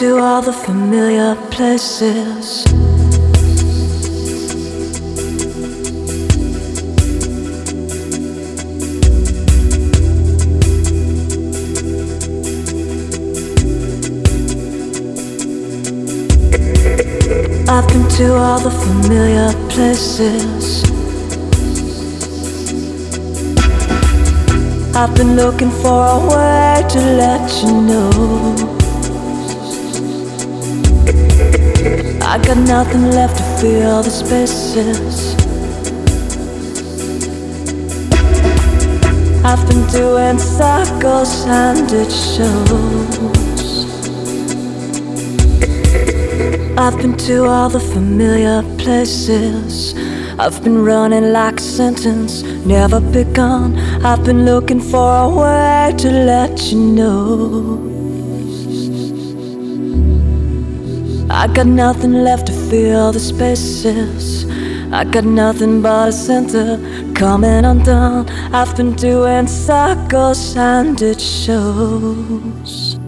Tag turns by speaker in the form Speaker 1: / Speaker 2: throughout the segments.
Speaker 1: To all the familiar places. I've been to all the familiar places. I've been looking for a way to let you know. I got nothing left to fill the spaces. I've been doing circles and it shows. I've been to all the familiar places. I've been running like a sentence, never begun. I've been looking for a way to let you know. I got nothing left to fill the spaces. I got nothing but a center coming undone. I've been doing circles and it shows.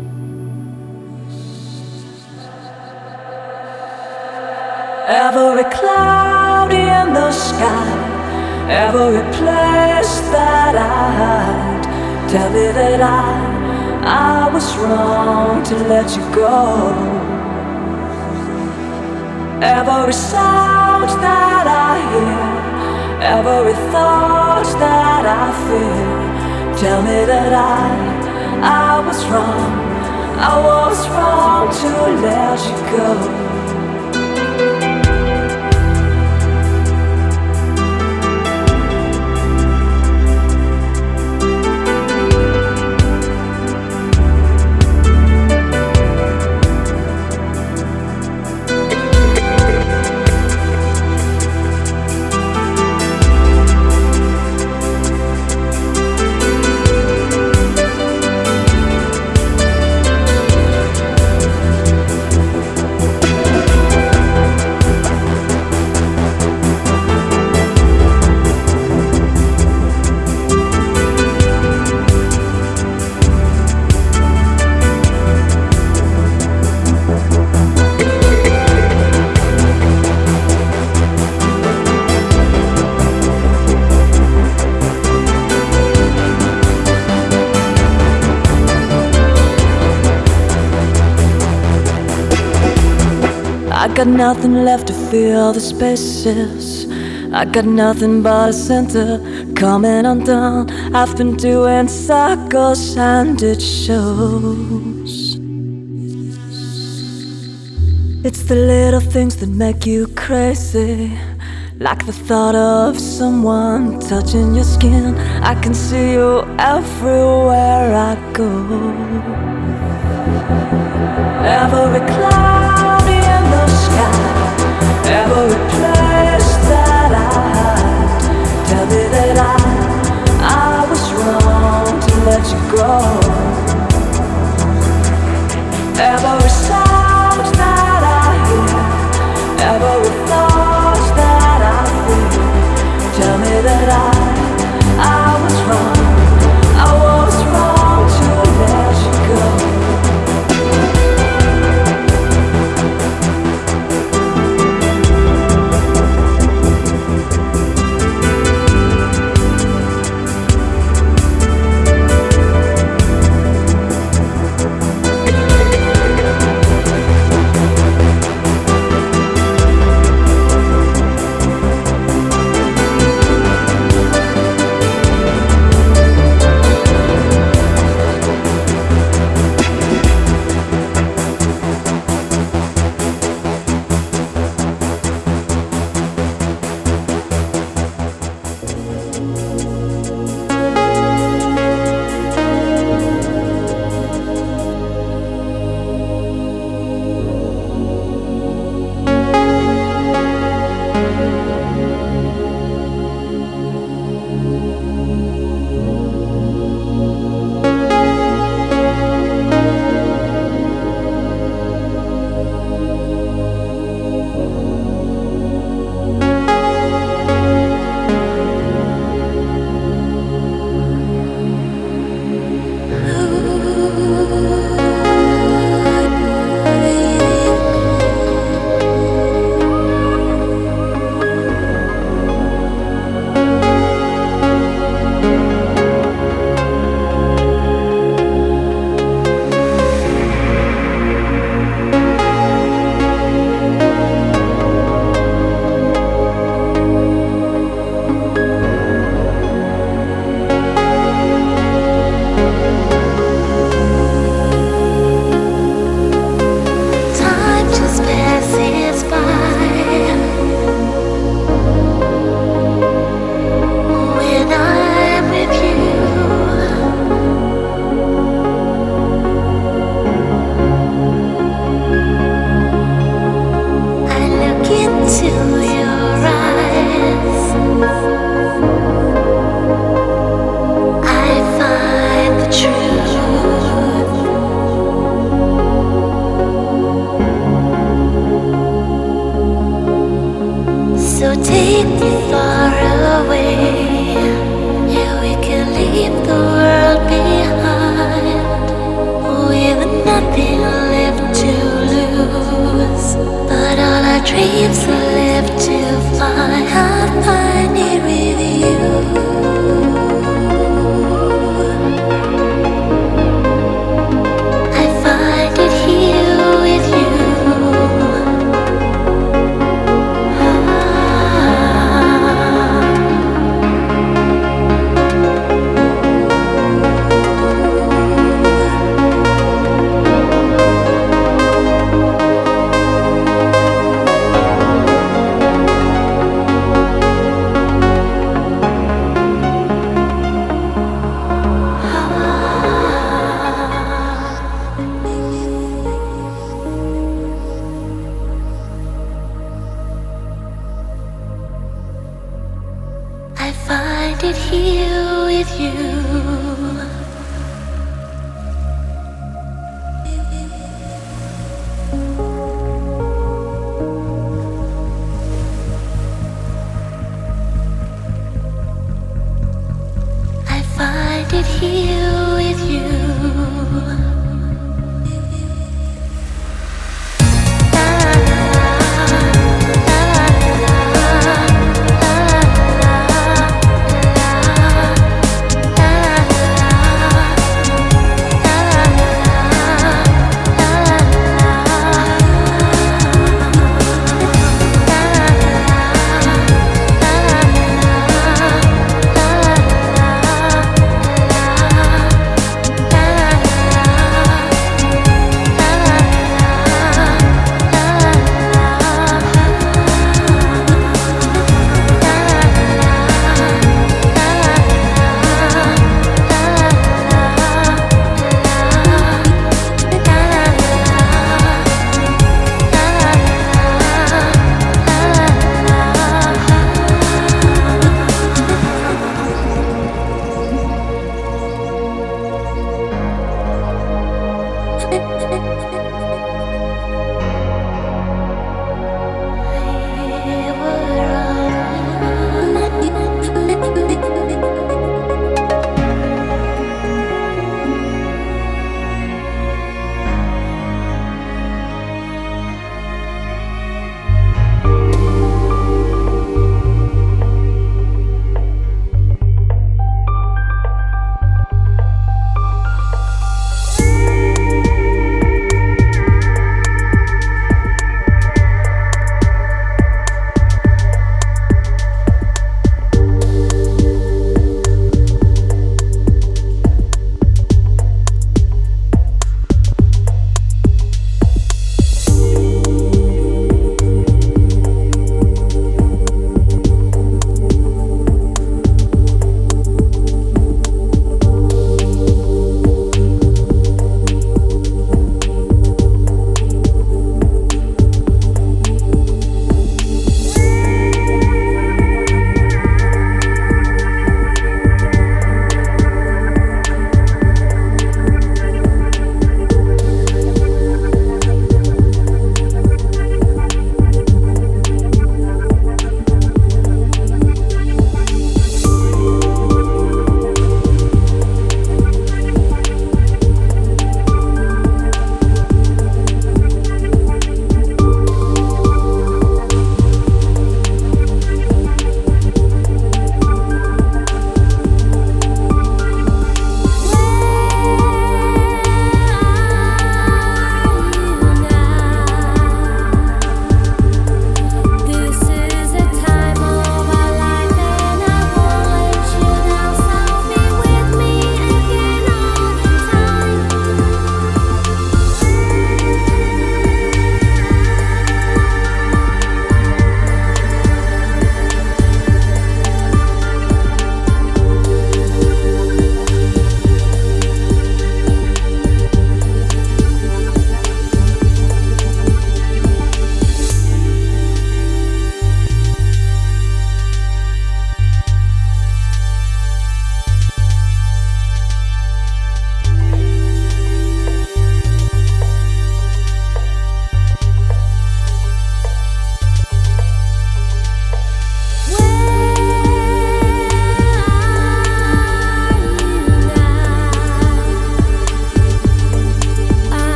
Speaker 1: Every cloud in the sky, every place that I hide, tell me that I, I was wrong to let you go. Every sound that I hear, every thought that I feel, tell me that I, I was wrong, I was wrong to let you go. Got nothing left to fill the spaces. I got nothing but a center coming undone. I've been doing circles and it shows. It's the little things that make you crazy. Like the thought of someone touching your skin. I can see you everywhere I go. Every cloud let you go. Every